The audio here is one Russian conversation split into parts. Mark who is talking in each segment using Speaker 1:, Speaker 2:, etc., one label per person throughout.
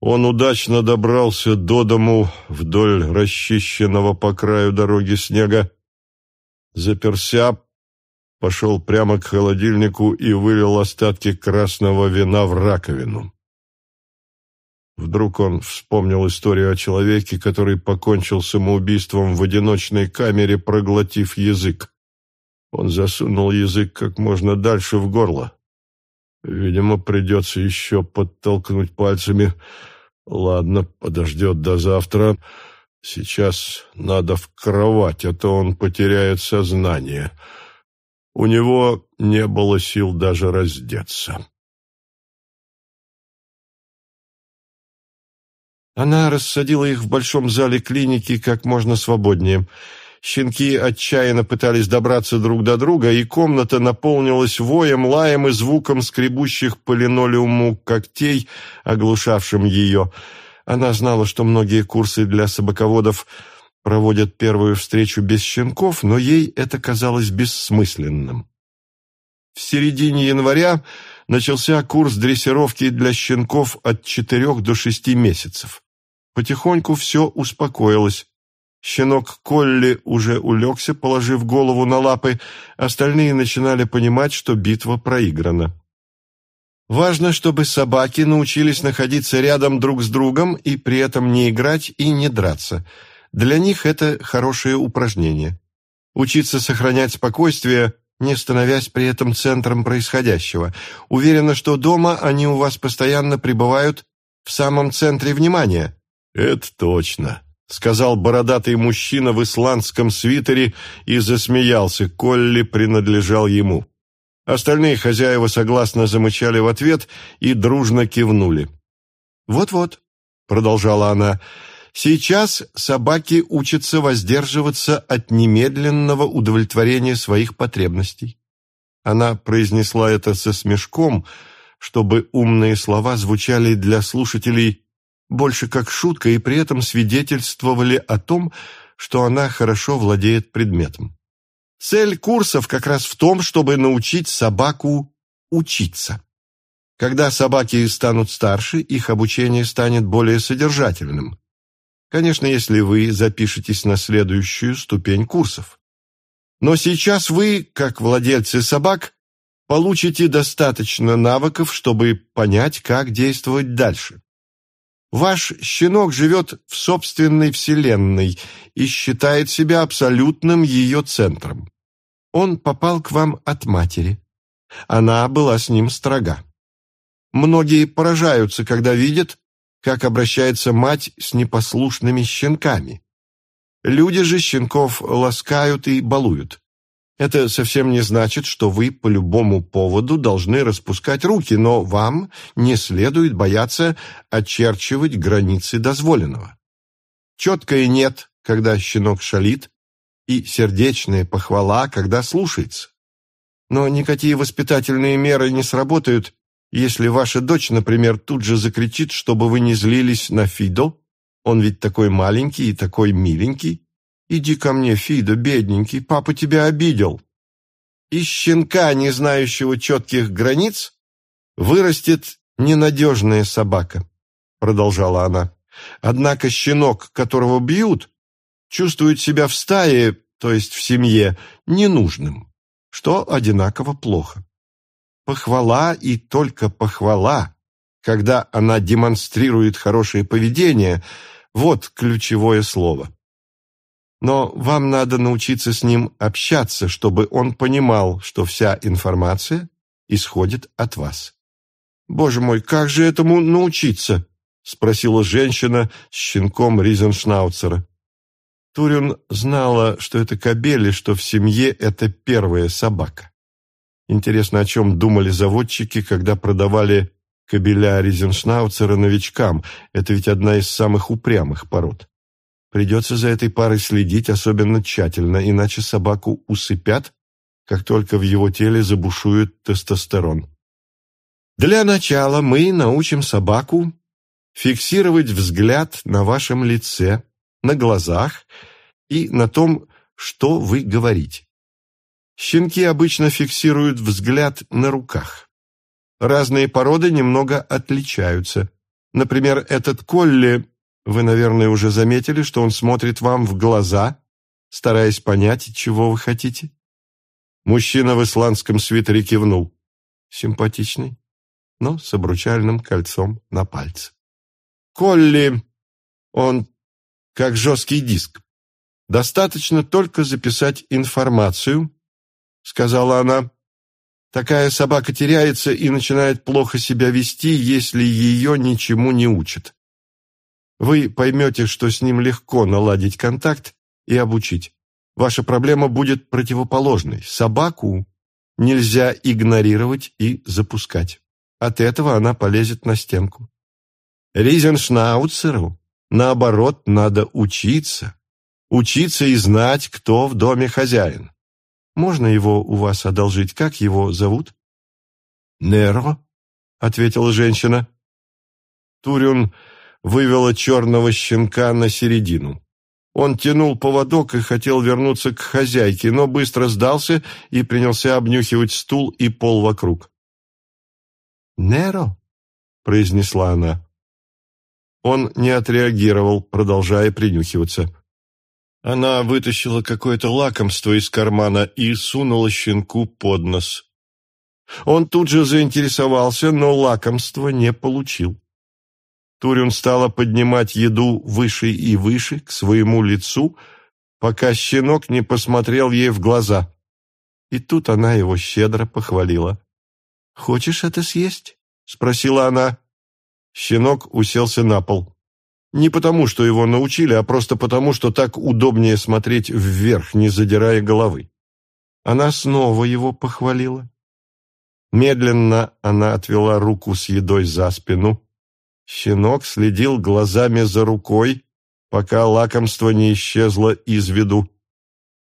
Speaker 1: Он удачно добрался до дому вдоль расчищенного по краю дороги снега, заперся, пошел прямо к холодильнику и вылил остатки красного вина в раковину. Вдруг он вспомнил историю о человеке, который покончил самоубийством в одиночной камере, проглотив язык. Он засунул язык как можно дальше в горло. Видимо, придется еще подтолкнуть пальцами. Ладно, подождет до завтра. Сейчас надо в кровать, а то он потеряет сознание. У него не было сил даже раздеться.
Speaker 2: Она рассадила их в большом зале клиники как можно свободнее. Щенки отчаянно пытались добраться друг до друга, и комната наполнилась воем, лаем и звуком скребущих по линолеуму когтей, оглушавшим ее. Она знала, что многие курсы для собаководов проводят первую встречу без щенков, но ей это казалось бессмысленным. В середине января начался курс дрессировки для щенков от четырех до шести месяцев. Потихоньку все успокоилось. Щенок Колли уже улегся, положив голову на лапы, остальные начинали понимать, что битва проиграна. Важно, чтобы собаки научились находиться рядом друг с другом и при этом не играть и не драться. Для них это хорошее упражнение. Учиться сохранять спокойствие, не становясь при этом центром происходящего. Уверена, что дома они у вас постоянно пребывают в самом центре внимания.
Speaker 1: «Это точно», — сказал бородатый мужчина в исландском свитере и засмеялся. Колли принадлежал ему. Остальные хозяева согласно замычали в ответ и дружно кивнули.
Speaker 2: «Вот-вот», — продолжала она, — «сейчас собаки учатся воздерживаться от немедленного удовлетворения своих потребностей». Она произнесла это со смешком, чтобы умные слова звучали для слушателей больше как шутка и при этом свидетельствовали о том, что она хорошо владеет предметом. Цель курсов как раз в том, чтобы научить собаку учиться. Когда собаки станут старше, их обучение станет более содержательным. Конечно, если вы запишетесь на следующую ступень курсов. Но сейчас вы, как владельцы собак, получите достаточно навыков, чтобы понять, как действовать дальше. Ваш щенок живет в собственной вселенной и считает себя абсолютным ее центром. Он попал к вам от матери. Она была с ним строга. Многие поражаются, когда видят, как обращается мать с непослушными щенками. Люди же щенков ласкают и балуют. Это совсем не значит, что вы по любому поводу должны распускать руки, но вам не следует бояться очерчивать границы дозволенного. Четкое «нет», когда щенок шалит, и сердечная похвала, когда слушается. Но никакие воспитательные меры не сработают, если ваша дочь, например, тут же закричит, чтобы вы не злились на Фидо, он ведь такой маленький и такой миленький, «Иди ко мне, Фида, бедненький, папа тебя обидел». Из щенка, не знающего четких границ, вырастет ненадежная собака, продолжала она. Однако щенок, которого бьют, чувствует себя в стае, то есть в семье, ненужным, что одинаково плохо. Похвала и только похвала, когда она демонстрирует хорошее поведение, вот ключевое слово. Но вам надо научиться с ним общаться, чтобы он понимал, что вся информация исходит от вас. «Боже мой, как же этому научиться?» — спросила женщина с щенком Ризеншнауцера. Турин знала, что это кобель и что в семье это первая собака. Интересно, о чем думали заводчики, когда продавали кобеля Ризеншнауцера новичкам. Это ведь одна из самых упрямых пород. Придется за этой парой следить особенно тщательно, иначе собаку усыпят, как только в его теле забушует тестостерон. Для начала мы научим собаку фиксировать взгляд на вашем лице, на глазах и на том, что вы говорите. Щенки обычно фиксируют взгляд на руках. Разные породы немного отличаются. Например, этот Колли, вы, наверное, уже заметили, что он смотрит вам в глаза, стараясь понять, чего вы хотите. Мужчина в исландском свитере кивнул. Симпатичный, но с обручальным кольцом на пальце. Колли, он как жесткий диск. Достаточно только записать информацию, сказала она. Такая собака теряется и начинает плохо себя вести, если ее ничему не учат. Вы поймете, что с ним легко наладить контакт и обучить. Ваша проблема будет противоположной. Собаку нельзя игнорировать и запускать. От этого она полезет на стенку. Ризеншнауцеру, наоборот, надо учиться. Учиться и знать, кто в доме хозяин. Можно его у вас одолжить? Как его зовут? Неро, ответила женщина. Турюн вывела черного щенка на середину. Он тянул поводок и хотел вернуться к хозяйке, но быстро сдался и принялся обнюхивать стул и пол вокруг. «Неро», — произнесла она. Он не отреагировал, продолжая принюхиваться. Она вытащила какое-то лакомство из кармана и сунула щенку под нос. Он тут же заинтересовался, но лакомство не получил. Турин стала поднимать еду выше и выше к своему лицу, пока щенок не посмотрел ей в глаза. И тут она его щедро похвалила. «Хочешь это съесть?» — спросила она. Щенок уселся на пол. Не потому, что его научили, а просто потому, что так удобнее смотреть вверх, не задирая головы. Она снова его похвалила. Медленно она отвела руку с едой за спину. Щенок следил глазами за рукой, пока лакомство не исчезло из виду.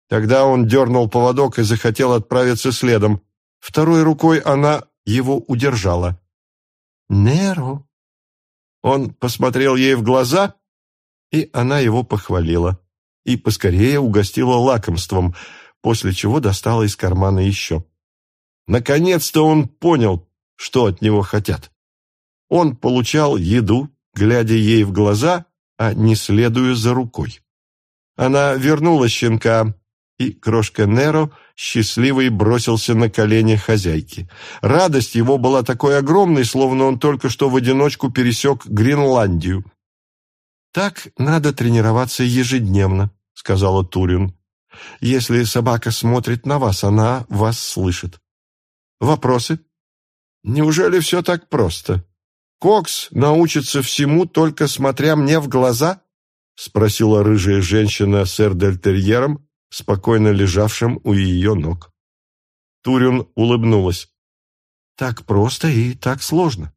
Speaker 2: Тогда он дернул поводок и захотел отправиться следом. Второй рукой она его удержала. «Неро!» Он посмотрел ей в глаза, и она его похвалила. И поскорее угостила лакомством, после чего достала из кармана еще. Наконец-то он понял, что от него хотят. Он получал еду, глядя ей в глаза, а не следуя за рукой. Она вернула щенка, и крошка Неро счастливый бросился на колени хозяйки. Радость его была такой огромной, словно он только что в одиночку пересек Гренландию. «Так надо тренироваться ежедневно», — сказала Турин. «Если собака смотрит на вас, она вас слышит». «Вопросы?» «Неужели все так просто? Кокс научится всему, только смотря мне в глаза?» — спросила рыжая женщина с эрдельтерьером, спокойно лежавшим у ее ног. Турин улыбнулась. «Так просто и так сложно.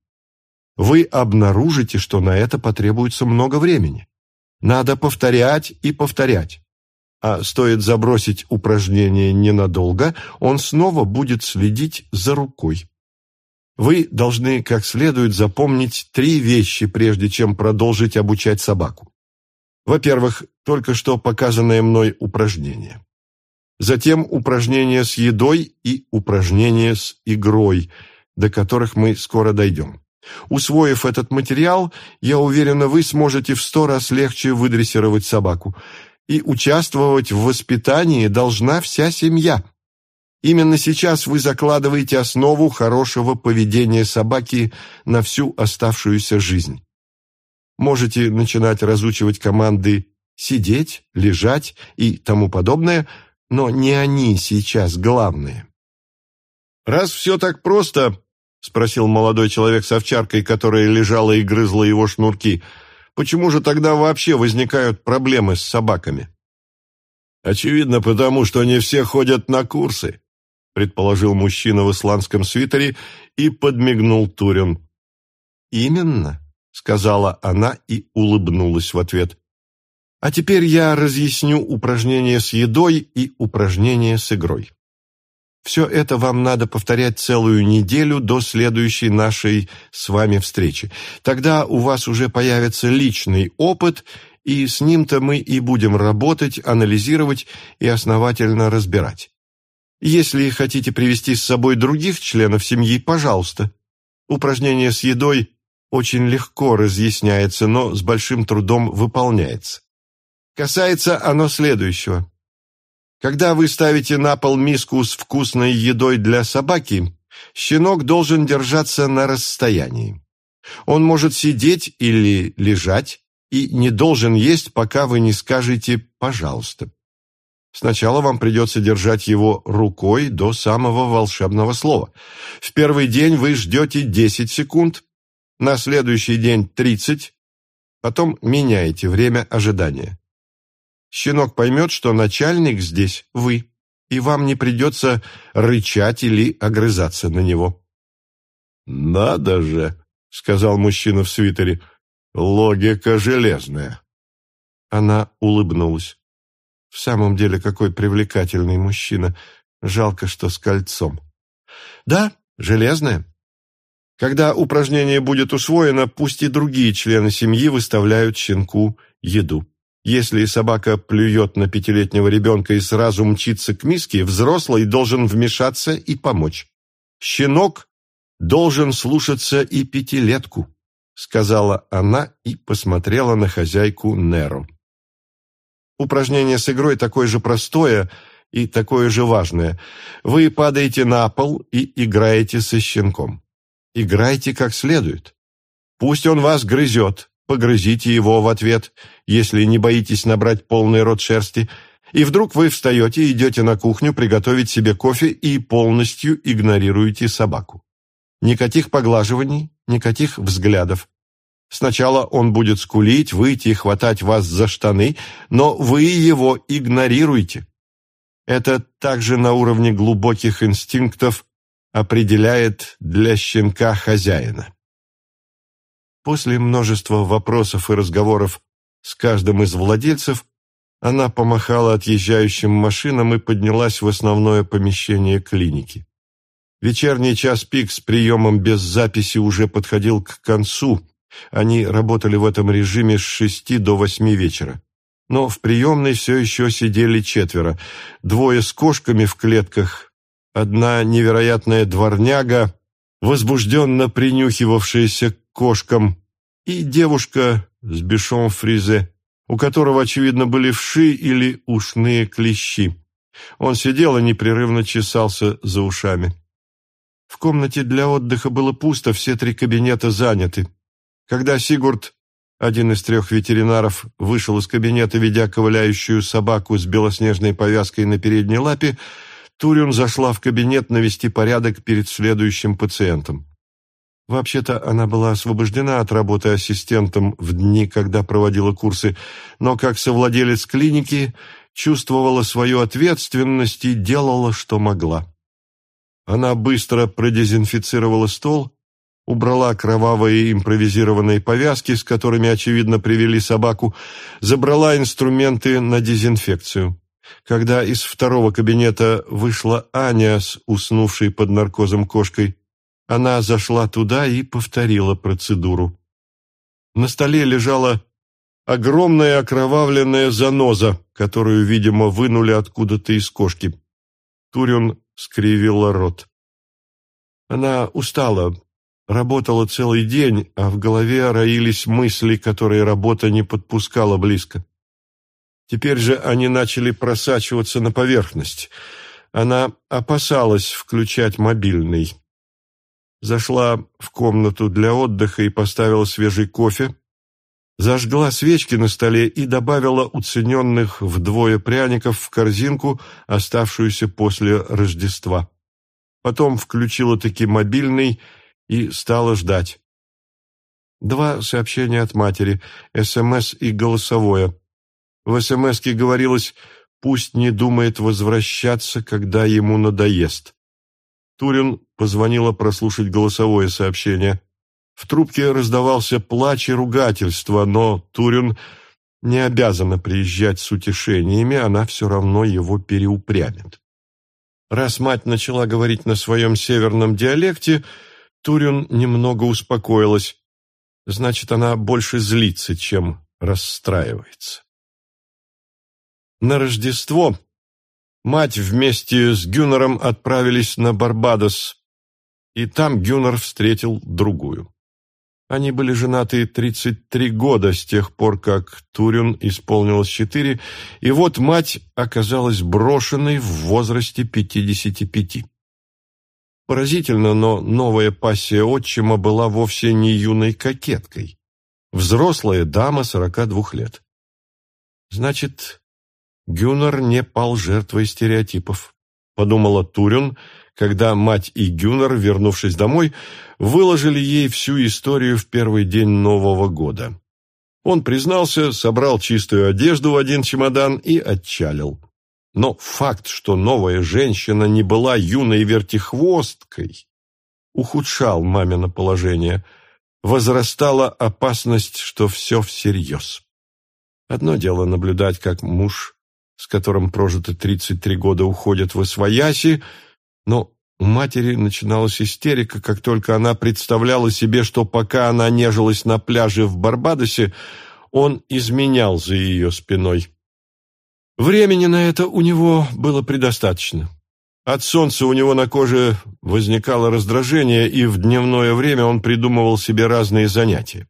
Speaker 2: Вы обнаружите, что на это потребуется много времени. Надо повторять и повторять. А стоит забросить упражнение ненадолго, он снова будет следить за рукой. Вы должны как следует запомнить три вещи, прежде чем продолжить обучать собаку. Во-первых, только что показанное мной упражнение. Затем упражнение с едой и упражнение с игрой, до которых мы скоро дойдем. Усвоив этот материал, я уверена, вы сможете в сто раз легче выдрессировать собаку. И участвовать в воспитании должна вся семья. Именно сейчас вы закладываете основу хорошего поведения собаки на всю оставшуюся жизнь. Можете начинать разучивать команды «сидеть», «лежать» и тому подобное, но не они сейчас главные. «Раз все так просто», — спросил молодой человек с овчаркой, которая лежала и грызла его шнурки, «почему же тогда вообще возникают проблемы с собаками?» «Очевидно, потому что не все ходят на курсы», — предположил мужчина в исландском свитере и подмигнул Турин. «Именно», сказала она и улыбнулась в ответ. А теперь я разъясню упражнение с едой и упражнение с игрой. Все это вам надо повторять целую неделю до следующей нашей с вами встречи. Тогда у вас уже появится личный опыт, и с ним-то мы и будем работать, анализировать и основательно разбирать. Если хотите привести с собой других членов семьи, пожалуйста. Упражнение с едой очень легко разъясняется, но с большим трудом выполняется. Касается оно следующего. Когда вы ставите на пол миску с вкусной едой для собаки, щенок должен держаться на расстоянии. Он может сидеть или лежать и не должен есть, пока вы не скажете «пожалуйста». Сначала вам придется держать его рукой до самого волшебного слова. В первый день вы ждете 10 секунд, на следующий день 30, потом меняете время ожидания. Щенок поймет, что начальник здесь вы, и вам не придется рычать или огрызаться на него.
Speaker 1: «Надо же!» — сказал мужчина в свитере. «Логика железная».
Speaker 2: Она улыбнулась. В самом деле, какой привлекательный мужчина. Жалко, что с кольцом. Да, железная. Когда упражнение будет усвоено, пусть и другие члены семьи выставляют щенку еду. Если собака плюет на пятилетнего ребенка и сразу мчится к миске, взрослый должен вмешаться и помочь. Щенок должен слушаться и пятилетку, сказала она и посмотрела на хозяйку Неру. Упражнение с игрой такое же простое и такое же важное. Вы падаете на пол и играете со щенком. Играйте как следует. Пусть он вас грызет, погрызите его в ответ, если не боитесь набрать полный рот шерсти, и вдруг вы встаете и идете на кухню приготовить себе кофе и полностью игнорируете собаку. Никаких поглаживаний, никаких взглядов. Сначала он будет скулить, выйти и хватать вас за штаны, но вы его игнорируете. Это также на уровне глубоких инстинктов определяет для щенка хозяина. После множества вопросов и разговоров с каждым из владельцев она помахала отъезжающим машинам и поднялась в основное помещение клиники. Вечерний час пик с приемом без записи уже подходил к концу. Они работали в этом режиме с шести до восьми вечера. Но в приемной все еще сидели четверо. Двое с кошками в клетках, одна невероятная дворняга, возбужденно принюхивавшаяся к кошкам, и девушка с бешом фризе, у которого, очевидно, были вши или ушные клещи. Он сидел и непрерывно чесался за ушами. В комнате для отдыха было пусто, все три кабинета заняты. Когда Сигурд, один из трех ветеринаров, вышел из кабинета, ведя ковыляющую собаку с белоснежной повязкой на передней лапе, Турин зашла в кабинет навести порядок перед следующим пациентом. Вообще-то она была освобождена от работы ассистентом в дни, когда проводила курсы, но как совладелец клиники чувствовала свою ответственность и делала, что могла. Она быстро продезинфицировала стол, убрала кровавые импровизированные повязки, с которыми, очевидно, привели собаку, забрала инструменты на дезинфекцию. Когда из второго кабинета вышла Аня с уснувшей под наркозом кошкой, она зашла туда и повторила процедуру. На столе лежала огромная окровавленная заноза, которую, видимо, вынули откуда-то из кошки. Турин скривила рот. Она устала, работала целый день, а в голове роились мысли, которые работа не подпускала близко. Теперь же они начали просачиваться на поверхность. Она опасалась включать мобильный. Зашла в комнату для отдыха и поставила свежий кофе, зажгла свечки на столе и добавила уцененных вдвое пряников в корзинку, оставшуюся после Рождества. Потом включила таки мобильный и стала ждать. Два сообщения от матери, СМС и голосовое. В СМСке говорилось «пусть не думает возвращаться, когда ему надоест». Турин позвонила прослушать голосовое сообщение. В трубке раздавался плач и ругательство, но Турин не обязана приезжать с утешениями, она все равно его переупрямит. Раз мать начала говорить на своем северном диалекте, Турин немного успокоилась. Значит, она больше злится, чем расстраивается. На Рождество мать вместе с Гюнером отправились на Барбадос, и там Гюнер встретил другую.
Speaker 1: Они были женаты 33 года с тех пор, как Турин исполнилось 4, и вот мать оказалась брошенной в возрасте 55. Поразительно, но новая пассия отчима была вовсе не юной кокеткой. Взрослая дама 42 лет. Значит, Гюнер не пал жертвой стереотипов, подумала Турин, когда мать и Гюнер, вернувшись домой, выложили ей всю историю в первый день Нового года. Он признался, собрал чистую одежду в один чемодан и отчалил. Но факт, что новая женщина не была юной вертихвосткой, ухудшал мамино положение. Возрастала опасность, что все всерьез. Одно дело наблюдать, как муж, с которым прожито 33 года, уходит в освояси, но у матери начиналась истерика, как только она представляла себе, что пока она нежилась на пляже в Барбадосе, он изменял за ее спиной. Времени на это у него было предостаточно. От солнца у него на коже возникало раздражение, и в дневное время он придумывал себе разные занятия.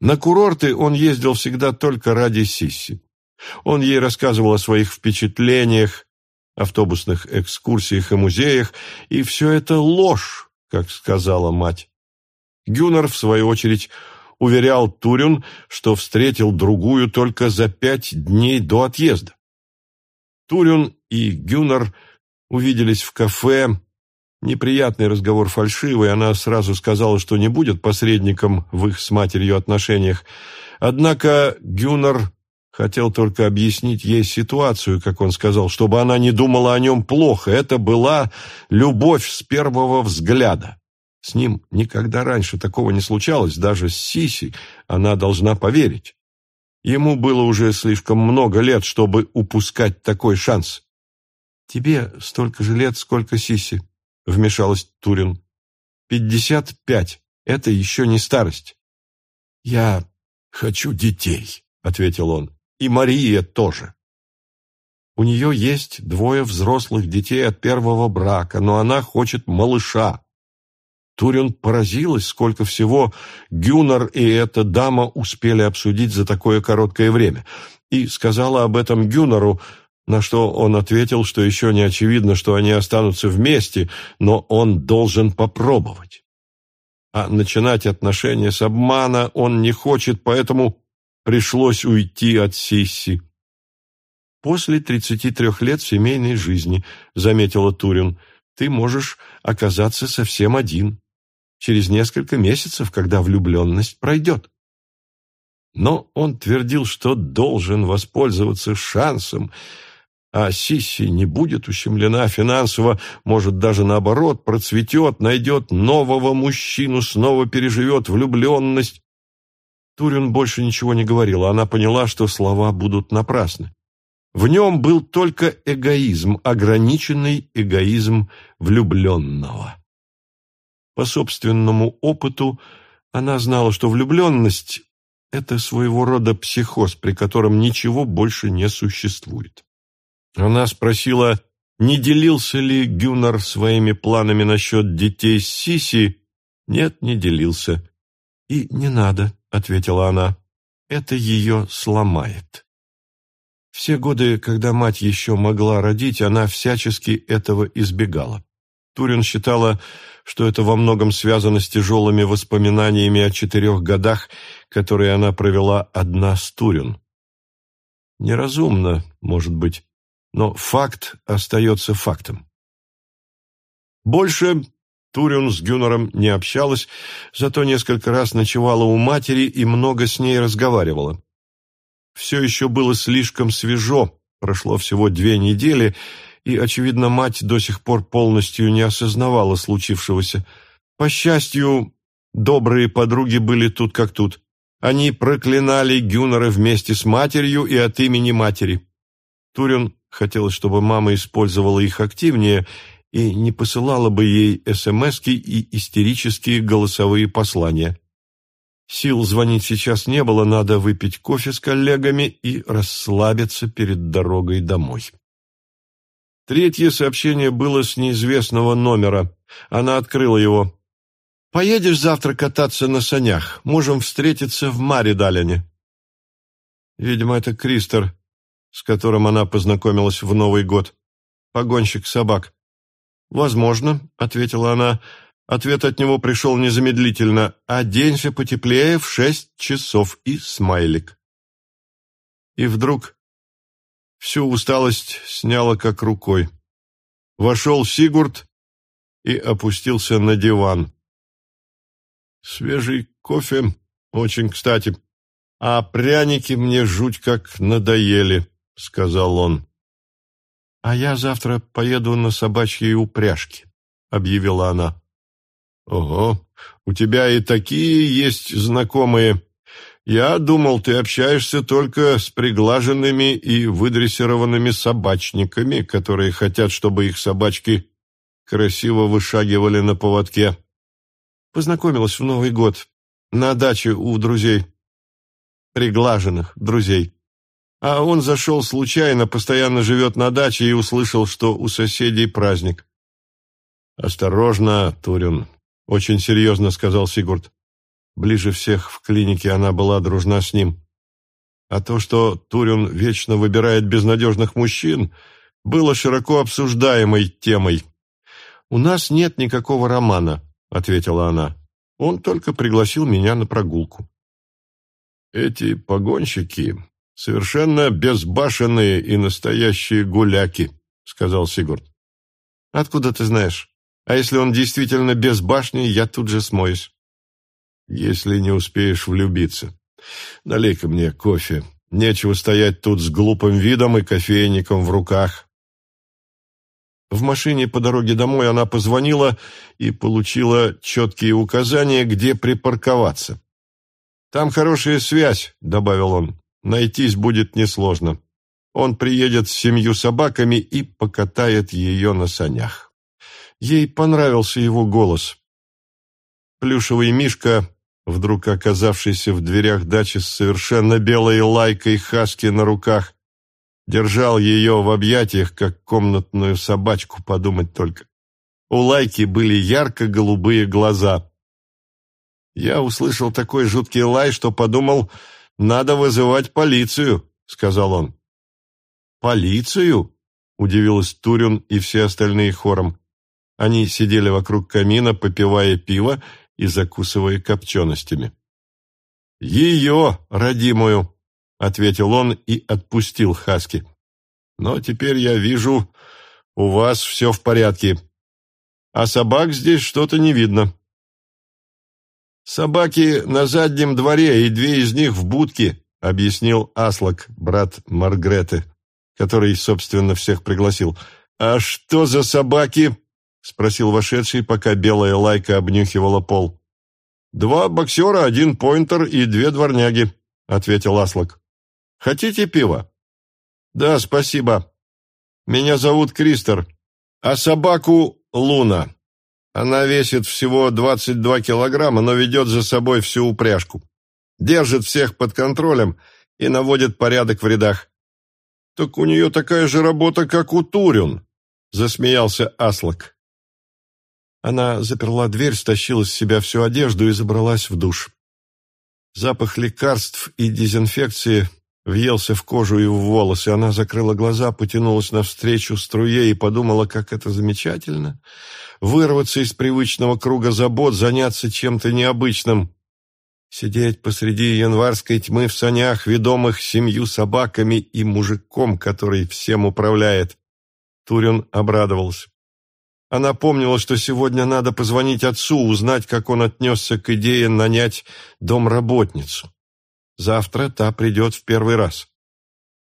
Speaker 1: На курорты он ездил всегда только ради Сисси. Он ей рассказывал о своих впечатлениях, автобусных экскурсиях и музеях, и все это ложь, как сказала мать. Гюнер, в свою очередь, уверял Турин, что встретил другую только за пять дней до отъезда. Турин и Гюнер увиделись в кафе. Неприятный разговор фальшивый, она сразу сказала, что не будет посредником в их с матерью отношениях. Однако Гюнер хотел только объяснить ей ситуацию, как он сказал, чтобы она не думала о нем плохо. Это была любовь с первого взгляда. С ним никогда раньше такого не случалось, даже с Сиси она должна поверить. Ему было уже слишком много лет, чтобы упускать такой шанс. «Тебе столько же лет, сколько Сиси», — вмешалась Турин. «Пятьдесят пять. Это еще не старость». «Я хочу детей», — ответил он. «И Мария тоже». У нее есть двое взрослых детей от первого брака, но она хочет малыша. Турин поразилась, сколько всего Гюнар и эта дама успели обсудить за такое короткое время, и сказала об этом Гюнару, на что он ответил, что еще не очевидно, что они останутся вместе, но он должен попробовать. А начинать отношения с обмана он не хочет, поэтому пришлось уйти от Сисси. «После тридцати трех лет семейной жизни», — заметила Турин, — «ты можешь оказаться совсем один» через несколько месяцев, когда влюбленность пройдет. Но он твердил, что должен воспользоваться шансом, а Сисси не будет ущемлена финансово, может, даже наоборот, процветет, найдет нового мужчину, снова переживет влюбленность. Турин больше ничего не говорил, она поняла, что слова будут напрасны. В нем был только эгоизм, ограниченный эгоизм влюбленного. По собственному опыту она знала, что влюбленность – это своего рода психоз, при котором ничего больше не существует. Она спросила, не делился ли Гюнар своими планами насчет детей с Сиси. Нет, не делился. «И не надо», — ответила она, — «это ее сломает». Все годы, когда мать еще могла родить, она всячески этого избегала. Турин считала, что это во многом связано с тяжелыми воспоминаниями о четырех годах, которые она провела одна с Турин. Неразумно, может быть, но факт остается фактом. Больше Турин с Гюнером не общалась, зато несколько раз ночевала у матери и много с ней разговаривала. Все еще было слишком свежо, прошло всего две недели, и, очевидно, мать до сих пор полностью не осознавала случившегося. По счастью, добрые подруги были тут как тут. Они проклинали Гюнера вместе с матерью и от имени матери. Турин хотел, чтобы мама использовала их активнее и не посылала бы ей СМСки и истерические голосовые послания. Сил звонить сейчас не было, надо выпить кофе с коллегами и расслабиться перед дорогой домой. Третье сообщение было с неизвестного номера. Она открыла его. Поедешь завтра кататься на санях. Можем встретиться в Маридалине. Видимо, это Кристер, с которым она познакомилась в Новый год. Погонщик собак. «Возможно», — ответила она. Ответ от него пришел незамедлительно. «Оденься потеплее в шесть часов» и смайлик. И вдруг всю усталость сняла как рукой. Вошел Сигурд и опустился на диван. Свежий кофе очень кстати. А пряники мне жуть как надоели, сказал он. А я завтра поеду на собачьей упряжке, объявила она. Ого, у тебя и такие есть знакомые. Я думал, ты общаешься только с приглаженными и выдрессированными собачниками, которые хотят, чтобы их собачки красиво вышагивали на поводке. Познакомилась в Новый год на даче у друзей. Приглаженных друзей. А он зашел случайно, постоянно живет на даче и услышал, что у соседей праздник. «Осторожно, Турин», — очень серьезно сказал Сигурд. Ближе всех в клинике она была дружна с ним. А то, что Турин вечно выбирает безнадежных мужчин, было широко обсуждаемой темой. «У нас нет никакого романа», — ответила она. «Он только пригласил меня на прогулку». «Эти погонщики совершенно безбашенные и настоящие гуляки», — сказал Сигурд. «Откуда ты знаешь? А если он действительно без башни, я тут же смоюсь». «Если не успеешь влюбиться. Налей-ка мне кофе. Нечего стоять тут с глупым видом и кофейником в руках». В машине по дороге домой она позвонила и получила четкие указания, где припарковаться. «Там хорошая связь», — добавил он. «Найтись будет несложно. Он приедет с семью собаками и покатает ее на санях». Ей понравился его голос. Плюшевый мишка, вдруг оказавшийся в дверях дачи с совершенно белой лайкой хаски на руках, Держал ее в объятиях, как комнатную собачку, подумать только. У Лайки были ярко-голубые глаза. Я услышал такой жуткий лай, что подумал, надо вызывать полицию, сказал он. Полицию? Удивилась Турин и все остальные хором. Они сидели вокруг камина, попивая пиво и закусывая копченостями. «Ее, родимую!» — ответил он и отпустил Хаски. «Но теперь я вижу, у вас все в порядке. А собак здесь что-то не видно». «Собаки на заднем дворе, и две из них в будке», — объяснил Аслак, брат Маргреты, который, собственно, всех пригласил. «А что за собаки?» — спросил вошедший, пока белая лайка обнюхивала пол. «Два боксера, один поинтер и две дворняги», — ответил Аслак. Хотите пива? Да, спасибо. Меня зовут Кристер. А собаку Луна. Она весит всего 22 килограмма, но ведет за собой всю упряжку. Держит всех под контролем и наводит порядок в рядах. Так у нее такая же работа, как у Турин, засмеялся Аслак. Она заперла дверь, стащила с себя всю одежду и забралась в душ. Запах лекарств и дезинфекции въелся в кожу и в волосы. Она закрыла глаза, потянулась навстречу струе и подумала, как это замечательно. Вырваться из привычного круга забот, заняться чем-то необычным. Сидеть посреди январской тьмы в санях, ведомых семью собаками и мужиком, который всем управляет. Турин обрадовался. Она помнила, что сегодня надо позвонить отцу, узнать, как он отнесся к идее нанять домработницу. Завтра та придет в первый раз.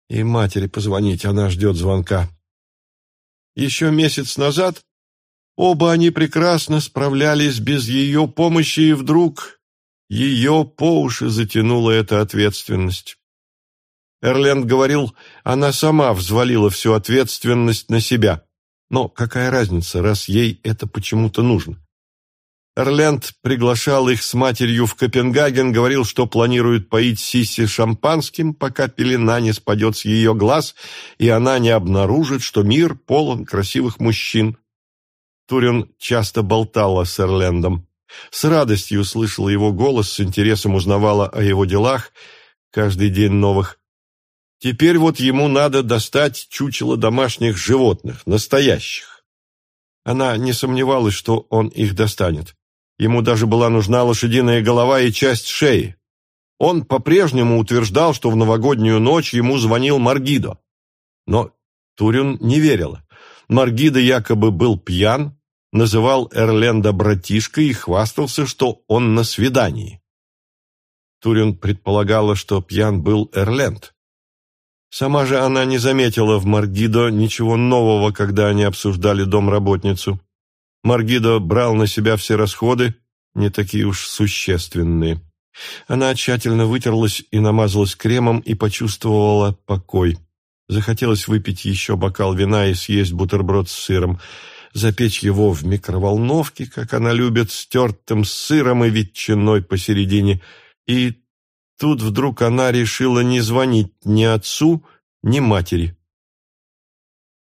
Speaker 1: И матери позвонить, она ждет звонка. Еще месяц назад оба они прекрасно справлялись без ее помощи, и вдруг ее по уши затянула эта ответственность. Эрленд говорил, она сама взвалила всю ответственность на себя. Но какая разница, раз ей это почему-то нужно? Эрленд приглашал их с матерью в Копенгаген, говорил, что планирует поить Сисси шампанским, пока пелена не спадет с ее глаз, и она не обнаружит, что мир полон красивых мужчин. Турин часто болтала с Эрлендом. С радостью слышала его голос, с интересом узнавала о его делах, каждый день новых. Теперь вот ему надо достать чучело домашних животных, настоящих. Она не сомневалась, что он их достанет. Ему даже была нужна лошадиная голова и часть шеи. Он по-прежнему утверждал, что в новогоднюю ночь ему звонил Маргидо. Но Турин не верила. Маргидо якобы был пьян, называл Эрленда братишкой и хвастался, что он на свидании. Турин предполагала, что пьян был Эрленд. Сама же она не заметила в Маргидо ничего нового, когда они обсуждали домработницу. Маргидо брал на себя все расходы, не такие уж существенные. Она тщательно вытерлась и намазалась кремом и почувствовала покой. Захотелось выпить еще бокал вина и съесть бутерброд с сыром, запечь его в микроволновке, как она любит, с тертым сыром и ветчиной посередине. И тут вдруг она решила не звонить ни отцу, ни матери.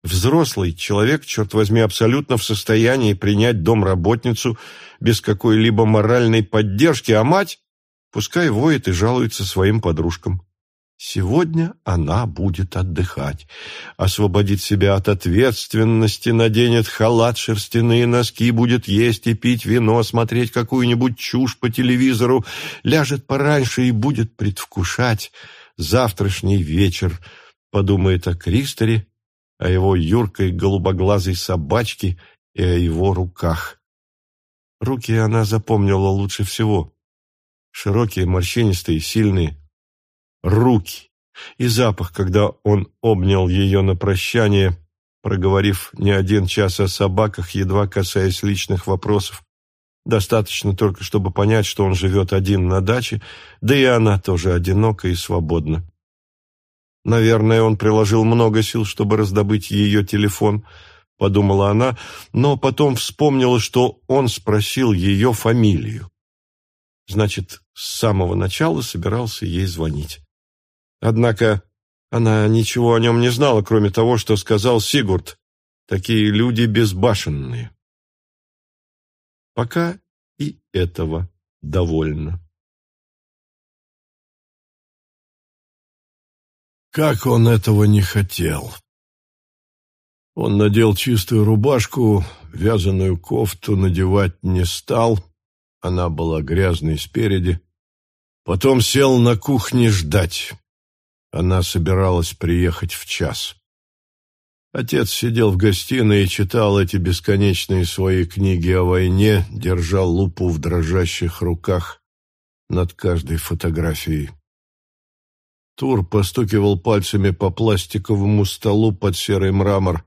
Speaker 1: Взрослый человек, черт возьми, абсолютно в состоянии принять домработницу без какой-либо моральной поддержки, а мать пускай воет и жалуется своим подружкам. Сегодня она будет отдыхать, освободит себя от ответственности, наденет халат, шерстяные носки, будет есть и пить вино, смотреть какую-нибудь чушь по телевизору, ляжет пораньше и будет предвкушать завтрашний вечер, подумает о Кристоре, о его юркой голубоглазой собачке и о его руках. Руки она запомнила лучше всего. Широкие, морщинистые, сильные. Руки. И запах, когда он обнял ее на прощание, проговорив не один час о собаках, едва касаясь личных вопросов. Достаточно только, чтобы понять, что он живет один на даче, да и она тоже одинока и свободна. Наверное, он приложил много сил, чтобы раздобыть ее телефон, подумала она, но потом вспомнила, что он спросил ее фамилию. Значит, с самого начала собирался ей звонить. Однако она ничего о нем не знала, кроме того, что сказал Сигурд. Такие люди безбашенные. Пока и этого довольно.
Speaker 2: Как он этого не хотел! Он надел чистую рубашку, вязаную кофту надевать не стал, она была грязной спереди. Потом сел на кухне ждать. Она собиралась приехать в час. Отец сидел в гостиной и читал эти бесконечные свои книги о войне, держал лупу в дрожащих руках над каждой фотографией. Тур постукивал пальцами по пластиковому столу под серый мрамор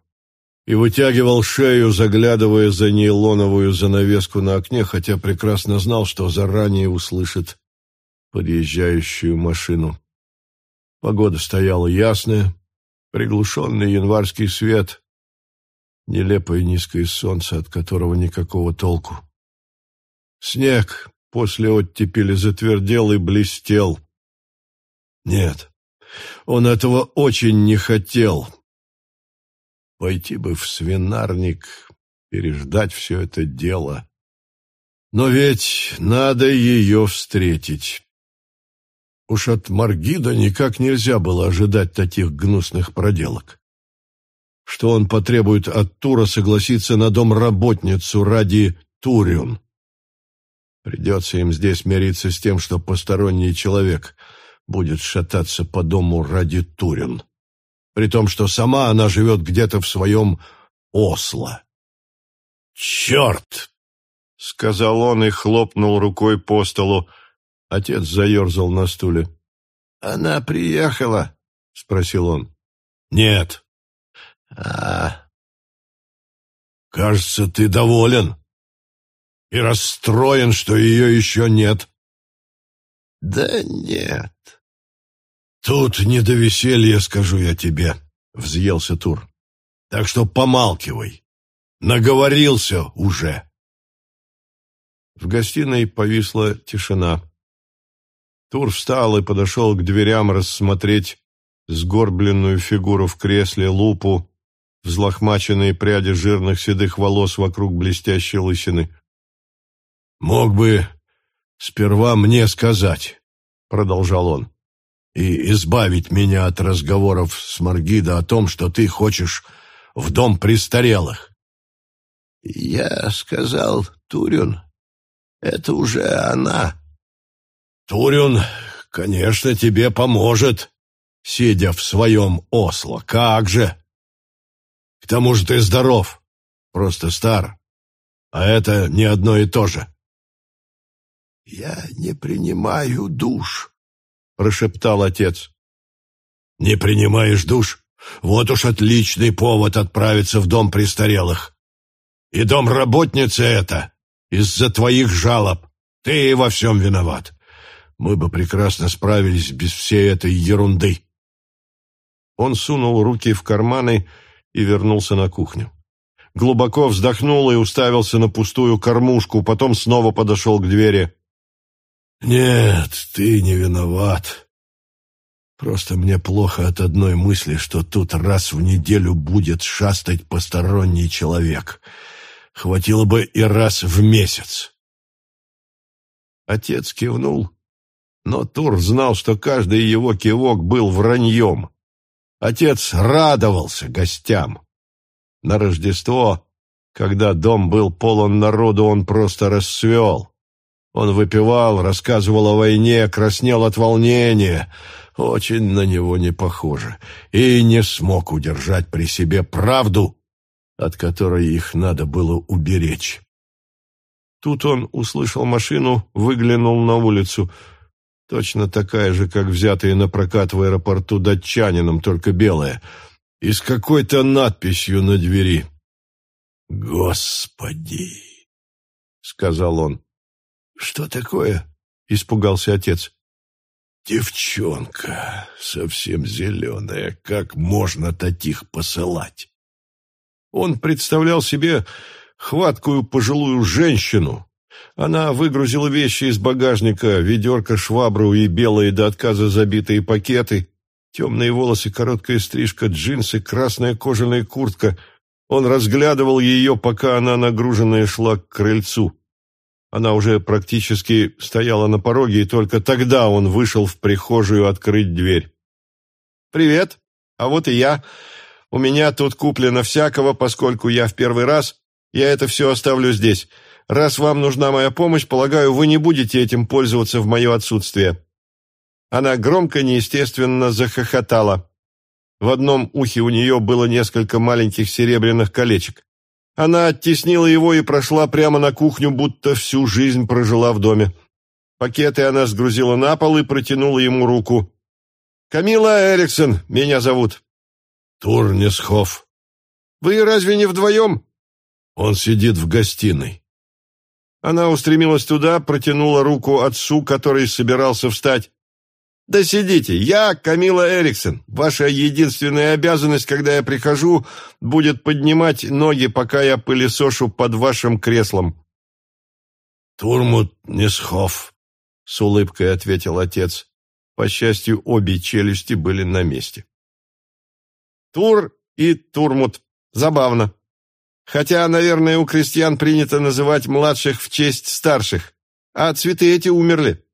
Speaker 2: и вытягивал шею, заглядывая за нейлоновую занавеску на окне, хотя прекрасно знал, что заранее услышит подъезжающую машину. Погода стояла ясная, приглушенный январский свет, нелепое низкое солнце, от которого никакого толку. Снег после оттепели затвердел и блестел, нет, он этого очень не хотел. Пойти бы в свинарник, переждать все это дело. Но ведь надо ее встретить. Уж от Маргида никак нельзя было ожидать таких гнусных проделок. Что он потребует от Тура согласиться на домработницу ради Турион? Придется им здесь мириться с тем, что посторонний человек — будет шататься по дому ради Турин, при том, что сама она живет где-то в своем Осло. «Черт!» — сказал он и хлопнул рукой по столу. Отец заерзал на стуле. «Она приехала?» — спросил он. «Нет». «А...» «Кажется, ты доволен и расстроен, что ее еще нет». «Да нет, «Тут не до веселья, скажу я тебе», — взъелся Тур. «Так что помалкивай. Наговорился уже». В гостиной повисла тишина. Тур встал и подошел к дверям рассмотреть сгорбленную фигуру в кресле, лупу, взлохмаченные пряди жирных седых волос вокруг блестящей лысины.
Speaker 1: Мог бы сперва мне сказать, продолжал он, и избавить меня от разговоров с Маргида о том, что ты хочешь в дом престарелых.
Speaker 2: Я сказал, Турюн, это уже она.
Speaker 1: Турюн, конечно, тебе поможет, сидя в своем осло. Как же! К тому же ты здоров, просто стар. А это не одно и то же.
Speaker 2: «Я не принимаю душ», —
Speaker 1: прошептал отец. «Не принимаешь душ? Вот уж отличный повод отправиться в дом престарелых. И дом работницы это из-за твоих жалоб. Ты во всем виноват. Мы бы прекрасно справились без всей этой ерунды». Он сунул руки в карманы и вернулся на кухню. Глубоко вздохнул и уставился на пустую кормушку, потом снова подошел к двери. «Нет, ты не виноват. Просто мне плохо от одной мысли, что тут раз в неделю будет шастать посторонний человек. Хватило бы и раз в месяц». Отец кивнул, но Тур знал, что каждый его кивок был враньем. Отец радовался гостям. На Рождество, когда дом был полон народу, он просто расцвел. Он выпивал, рассказывал о войне, краснел от волнения. Очень на него не похоже. И не смог удержать при себе правду, от которой их надо было уберечь. Тут он услышал машину, выглянул на улицу — Точно такая же, как взятая на прокат в аэропорту датчанином, только белая. И с какой-то надписью на двери. «Господи!» — сказал он. «Что такое?» — испугался отец. «Девчонка, совсем зеленая, как можно таких посылать?» Он представлял себе хваткую пожилую женщину, она выгрузила вещи из багажника, ведерко, швабру и белые до отказа забитые пакеты, темные волосы, короткая стрижка, джинсы, красная кожаная куртка. Он разглядывал ее, пока она, нагруженная, шла к крыльцу. Она уже практически стояла на пороге, и только тогда он вышел в прихожую открыть дверь. «Привет, а вот и я. У меня тут куплено всякого, поскольку я в первый раз. Я это все оставлю здесь. Раз вам нужна моя помощь, полагаю, вы не будете этим пользоваться в мое отсутствие». Она громко, неестественно захохотала. В одном ухе у нее было несколько маленьких серебряных колечек. Она оттеснила его и прошла прямо на кухню, будто всю жизнь прожила в доме. Пакеты она сгрузила на пол и протянула ему руку. «Камила Эриксон, меня зовут». «Турнесхоф». «Вы разве не вдвоем?» «Он сидит в гостиной». Она устремилась туда, протянула руку отцу, который собирался встать. «Да сидите, я Камила Эриксон. Ваша единственная обязанность, когда я прихожу, будет поднимать ноги, пока я пылесошу под вашим креслом». «Турмут Несхоф», — с улыбкой ответил отец. По счастью, обе челюсти были на месте. «Тур и Турмут. Забавно. Хотя, наверное, у крестьян принято называть младших в честь старших. А цветы эти умерли.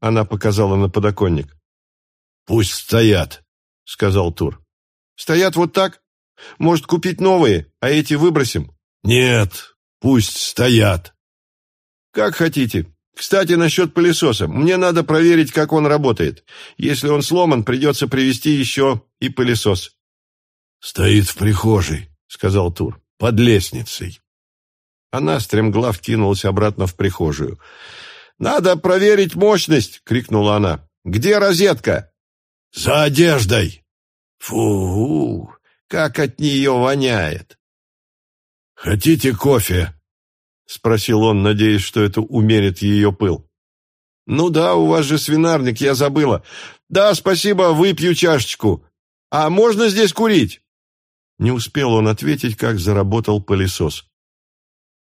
Speaker 1: Она показала на подоконник. Пусть стоят, сказал Тур. Стоят вот так? Может, купить новые, а эти выбросим? Нет, пусть стоят. Как хотите. Кстати, насчет пылесоса. Мне надо проверить, как он работает. Если он сломан, придется привезти еще и пылесос. Стоит в прихожей, сказал Тур под лестницей. Она стремглав кинулась обратно в прихожую. «Надо проверить мощность!» — крикнула она. «Где розетка?» «За одеждой!» «Фу, как от нее воняет!» «Хотите кофе?» — спросил он, надеясь, что это умерит ее пыл. «Ну да, у вас же свинарник, я забыла. Да, спасибо, выпью чашечку. А можно здесь курить?» Не успел он ответить, как заработал пылесос.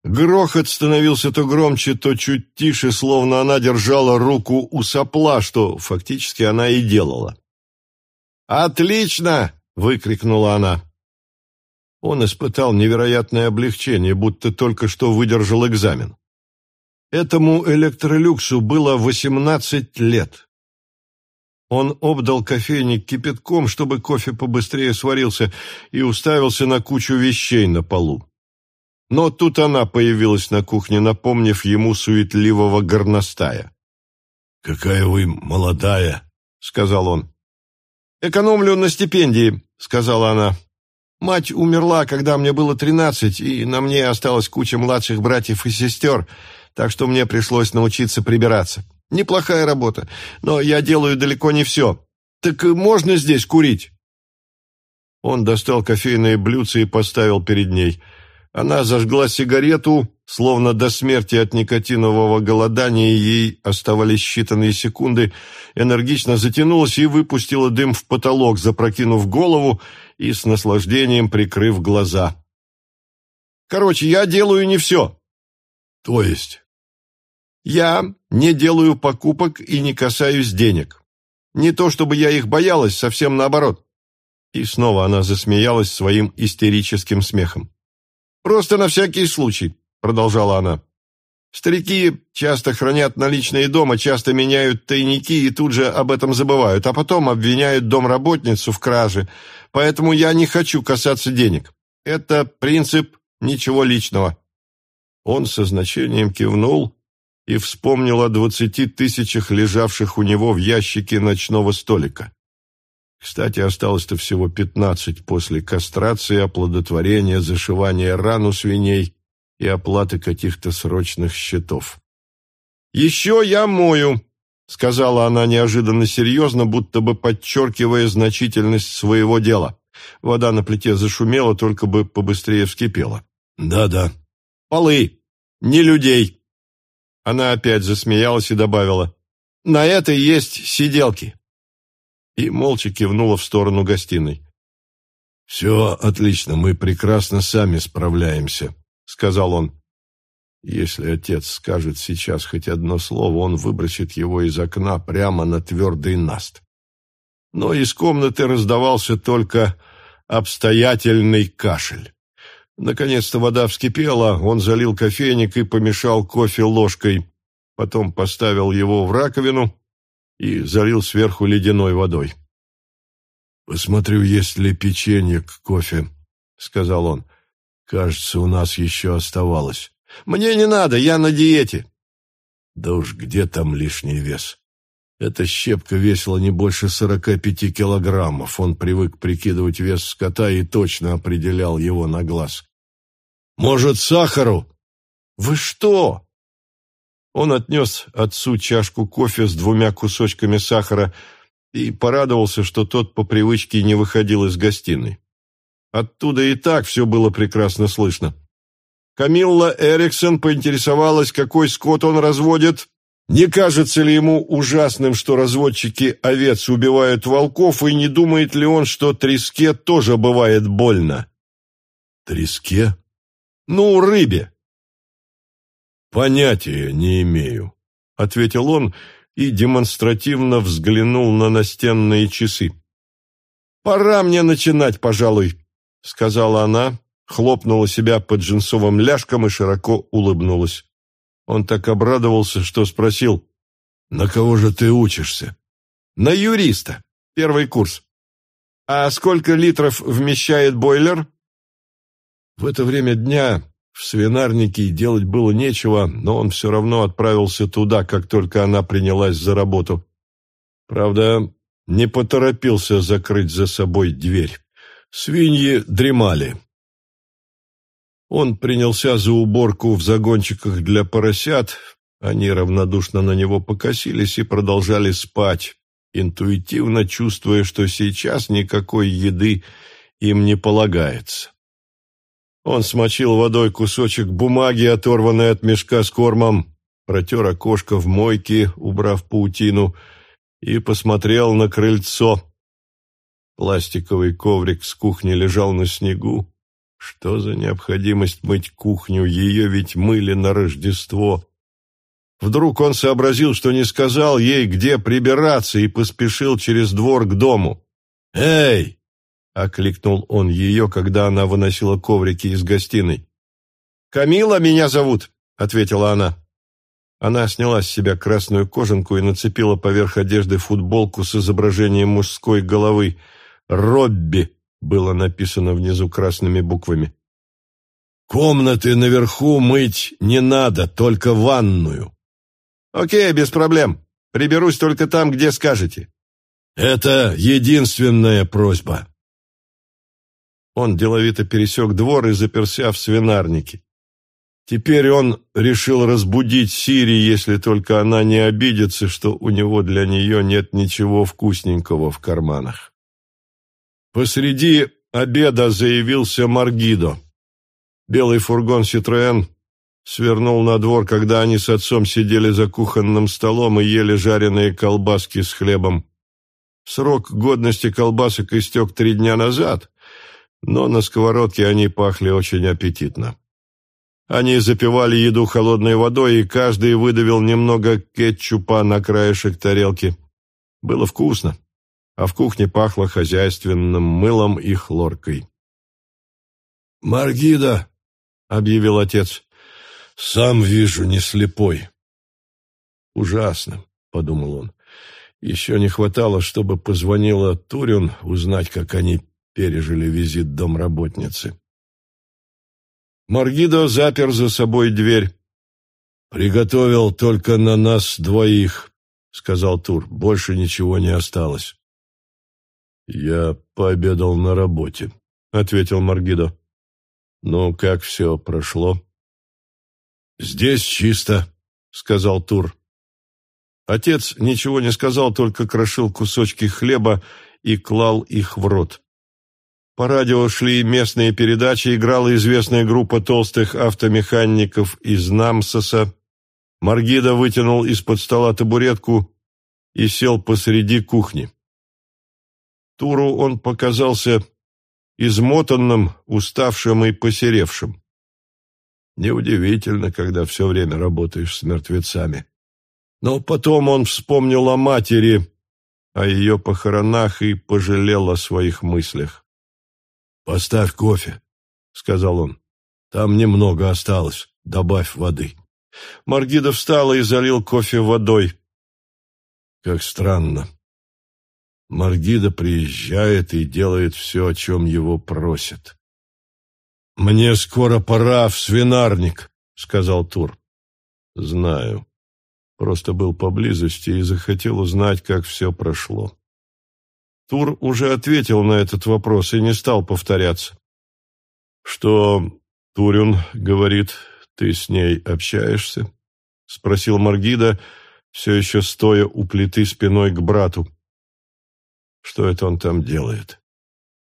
Speaker 1: Грохот становился то громче, то чуть тише, словно она держала руку у сопла, что фактически она и делала. «Отлично!» — выкрикнула она. Он испытал невероятное облегчение, будто только что выдержал экзамен. Этому электролюксу было восемнадцать лет. Он обдал кофейник кипятком, чтобы кофе побыстрее сварился, и уставился на кучу вещей на полу. Но тут она появилась на кухне, напомнив ему суетливого горностая. «Какая вы молодая!» — сказал он. «Экономлю на стипендии», — сказала она. «Мать умерла, когда мне было тринадцать, и на мне осталась куча младших братьев и сестер, так что мне пришлось научиться прибираться. Неплохая работа, но я делаю далеко не все. Так можно здесь курить?» Он достал кофейное блюдце и поставил перед ней. Она зажгла сигарету, словно до смерти от никотинового голодания ей оставались считанные секунды, энергично затянулась и выпустила дым в потолок, запрокинув голову и с наслаждением прикрыв глаза. «Короче, я делаю не все». «То есть?» Я не делаю покупок и не касаюсь денег. Не то чтобы я их боялась, совсем наоборот. И снова она засмеялась своим истерическим смехом. «Просто на всякий случай», — продолжала она. «Старики часто хранят наличные дома, часто меняют тайники и тут же об этом забывают, а потом обвиняют домработницу в краже. Поэтому я не хочу касаться денег. Это принцип ничего личного». Он со значением кивнул, и вспомнил о двадцати тысячах, лежавших у него в ящике ночного столика. Кстати, осталось-то всего пятнадцать после кастрации, оплодотворения, зашивания ран у свиней и оплаты каких-то срочных счетов. «Еще я мою», — сказала она неожиданно серьезно, будто бы подчеркивая значительность своего дела. Вода на плите зашумела, только бы побыстрее вскипела. «Да-да». «Полы, не людей», она опять засмеялась и добавила, «На это есть сиделки». И молча кивнула в сторону гостиной. «Все отлично, мы прекрасно сами справляемся», — сказал он. Если отец скажет сейчас хоть одно слово, он выбросит его из окна прямо на твердый наст. Но из комнаты раздавался только обстоятельный кашель. Наконец-то вода вскипела, он залил кофейник и помешал кофе ложкой, потом поставил его в раковину и залил сверху ледяной водой. «Посмотрю, есть ли печенье к кофе», — сказал он. «Кажется, у нас еще оставалось». «Мне не надо, я на диете». «Да уж где там лишний вес?» Эта щепка весила не больше сорока пяти килограммов. Он привык прикидывать вес скота и точно определял его на глаз. Может, сахару? Вы что? Он отнес отцу чашку кофе с двумя кусочками сахара и порадовался, что тот по привычке не выходил из гостиной. Оттуда и так все было прекрасно слышно. Камилла Эриксон поинтересовалась, какой скот он разводит, не кажется ли ему ужасным, что разводчики овец убивают волков, и не думает ли он, что треске тоже бывает больно? Треске? Ну, рыбе. Понятия не имею, ответил он и демонстративно взглянул на настенные часы. Пора мне начинать, пожалуй, сказала она, хлопнула себя под джинсовым ляжком и широко улыбнулась. Он так обрадовался, что спросил, «На кого же ты учишься?» «На юриста. Первый курс. А сколько литров вмещает бойлер?» В это время дня в свинарнике делать было нечего, но он все равно отправился туда, как только она принялась за работу. Правда, не поторопился закрыть за собой дверь. Свиньи дремали. Он принялся за уборку в загончиках для поросят. Они равнодушно на него покосились и продолжали спать, интуитивно чувствуя, что сейчас никакой еды им не полагается. Он смочил водой кусочек бумаги, оторванный от мешка с кормом, протер окошко в мойке, убрав паутину, и посмотрел на крыльцо. Пластиковый коврик с кухни лежал на снегу. Что за необходимость мыть кухню? Ее ведь мыли на Рождество. Вдруг он сообразил, что не сказал ей, где прибираться, и поспешил через двор к дому. «Эй!» — окликнул он ее, когда она выносила коврики из гостиной. «Камила меня зовут», — ответила она. Она сняла с себя красную кожанку и нацепила поверх одежды футболку с изображением мужской головы. «Робби» было написано внизу красными буквами. «Комнаты наверху мыть не надо, только ванную». «Окей, без проблем. Приберусь только там, где скажете». «Это единственная просьба». Он деловито пересек двор и заперся в свинарнике. Теперь он решил разбудить Сири, если только она не обидится, что у него для нее нет ничего вкусненького в карманах. Посреди обеда заявился Маргидо. Белый фургон «Ситроэн» свернул на двор, когда они с отцом сидели за кухонным столом и ели жареные колбаски с хлебом. Срок годности колбасок истек три дня назад, но на сковородке они пахли очень аппетитно. Они запивали еду холодной водой, и каждый выдавил немного кетчупа на краешек тарелки. Было вкусно, а в кухне пахло хозяйственным мылом и хлоркой. «Маргида», — объявил отец, — «сам вижу, не слепой». «Ужасно», — подумал он. «Еще не хватало, чтобы позвонила Турин узнать, как они пережили визит домработницы». Маргидо запер за собой дверь. «Приготовил только на нас двоих», — сказал Тур. «Больше ничего не осталось». «Я пообедал на работе», — ответил Маргидо. «Ну, как все прошло?» «Здесь чисто», — сказал Тур. Отец ничего не сказал, только крошил кусочки хлеба и клал их в рот. По радио шли местные передачи, играла известная группа толстых автомехаников из Намсоса. Маргида вытянул из-под стола табуретку и сел посреди кухни. Туру он показался измотанным, уставшим и посеревшим. Неудивительно, когда все время работаешь с мертвецами. Но потом он вспомнил о матери, о ее похоронах и пожалел о своих мыслях. «Поставь кофе», — сказал он. «Там немного осталось. Добавь воды». Маргида встала и залил кофе водой. Как странно. Маргида приезжает и делает все, о чем его просят. «Мне скоро пора в свинарник», — сказал Тур. «Знаю. Просто был поблизости и захотел узнать, как все прошло». Тур уже ответил на этот вопрос и не стал повторяться. «Что Турюн говорит, ты с ней общаешься?» — спросил Маргида, все еще стоя у плиты спиной к брату. «Что это он там делает?»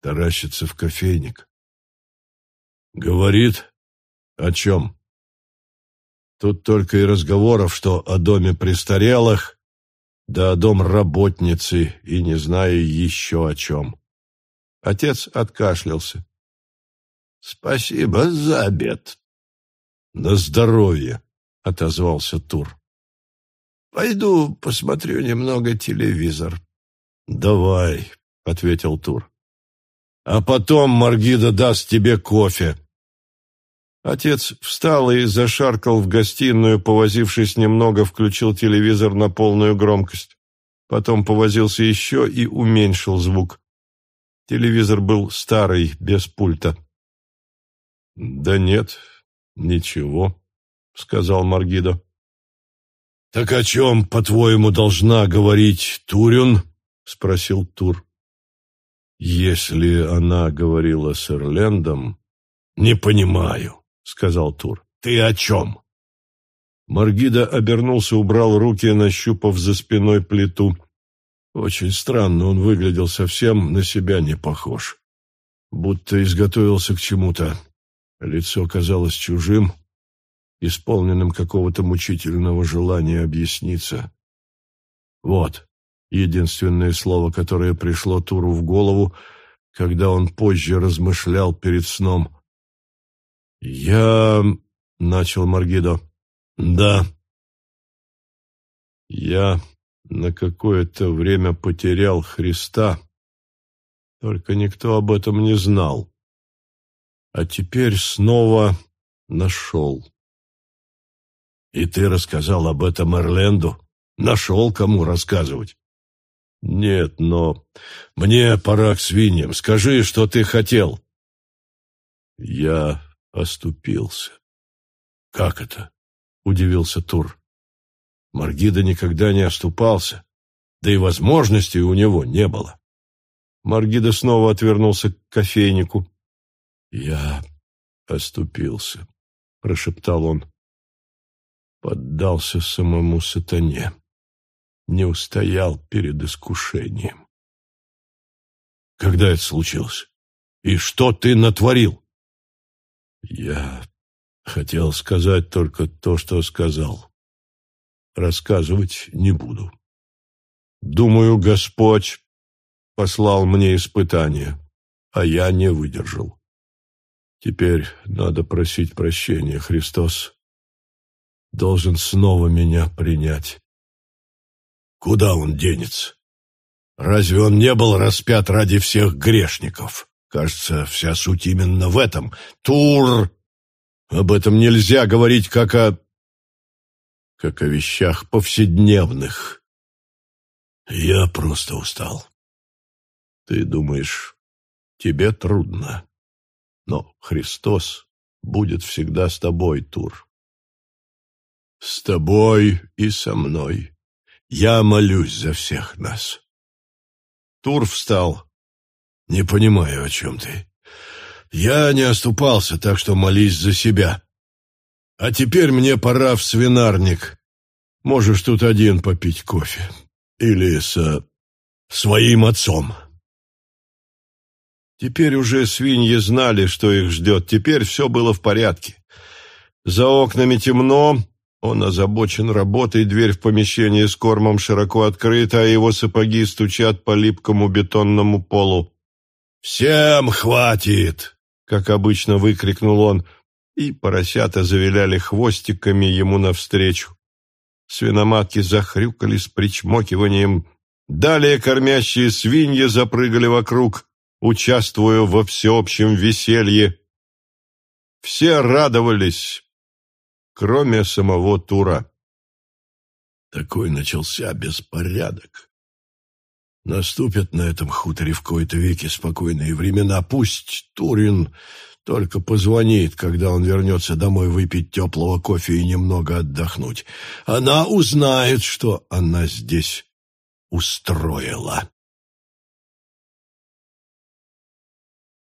Speaker 1: «Таращится в кофейник». «Говорит? О чем?» «Тут только и разговоров, что о доме престарелых, да о дом работницы и не знаю еще о чем. Отец откашлялся. «Спасибо за обед». «На здоровье», — отозвался Тур. «Пойду посмотрю немного телевизор». «Давай», — ответил Тур. «А потом Маргида даст тебе кофе». Отец встал и зашаркал в гостиную, повозившись немного, включил телевизор на полную громкость. Потом повозился еще и уменьшил звук. Телевизор был старый, без пульта. «Да нет, ничего», — сказал Маргидо. «Так о чем, по-твоему, должна говорить Турин?» — спросил Тур. «Если она говорила с Эрлендом...» «Не понимаю», — сказал Тур. «Ты о чем?» Маргида обернулся, убрал руки, нащупав за спиной плиту. Очень странно, он выглядел совсем на себя не похож. Будто изготовился к чему-то. Лицо казалось чужим, исполненным какого-то мучительного желания объясниться. Вот единственное слово, которое пришло Туру в голову, когда он позже размышлял перед сном — «Я...» — начал Маргидо. «Да». «Я на какое-то время потерял Христа, только никто об этом не знал. А теперь снова нашел». И ты рассказал об этом Эрленду? Нашел, кому рассказывать? Нет, но мне пора к свиньям. Скажи, что ты хотел. Я оступился. Как это? Удивился Тур. Маргида никогда не оступался, да и возможностей у него не было. Маргида снова отвернулся к кофейнику. Я оступился, прошептал он поддался самому сатане, не устоял перед искушением. Когда это случилось? И что ты натворил? Я хотел сказать только то, что сказал. Рассказывать не буду. Думаю, Господь послал мне испытание, а я не выдержал. Теперь надо просить прощения, Христос должен снова меня принять. Куда он денется? Разве он не был распят ради всех грешников? Кажется, вся суть именно в этом. Тур! Об этом нельзя говорить как о... как о вещах повседневных. Я просто устал. Ты думаешь, тебе трудно, но Христос будет всегда с тобой, Тур. С тобой и со мной. Я молюсь за всех нас. Тур встал. Не понимаю, о чем ты. Я не оступался, так что молись за себя. А теперь мне пора в свинарник. Можешь тут один попить кофе. Или со своим отцом. Теперь уже свиньи знали, что их ждет. Теперь все было в порядке. За окнами темно, он озабочен работой, дверь в помещение с кормом широко открыта, а его сапоги стучат по липкому бетонному полу. «Всем хватит!» — как обычно выкрикнул он, и поросята завиляли хвостиками ему навстречу. Свиноматки захрюкали с причмокиванием. Далее кормящие свиньи запрыгали вокруг, участвуя во всеобщем веселье. Все радовались, кроме самого Тура. Такой начался беспорядок. Наступят на этом хуторе в кои-то веки спокойные времена. Пусть Турин только позвонит, когда он вернется домой выпить теплого кофе и немного отдохнуть. Она узнает, что она здесь устроила.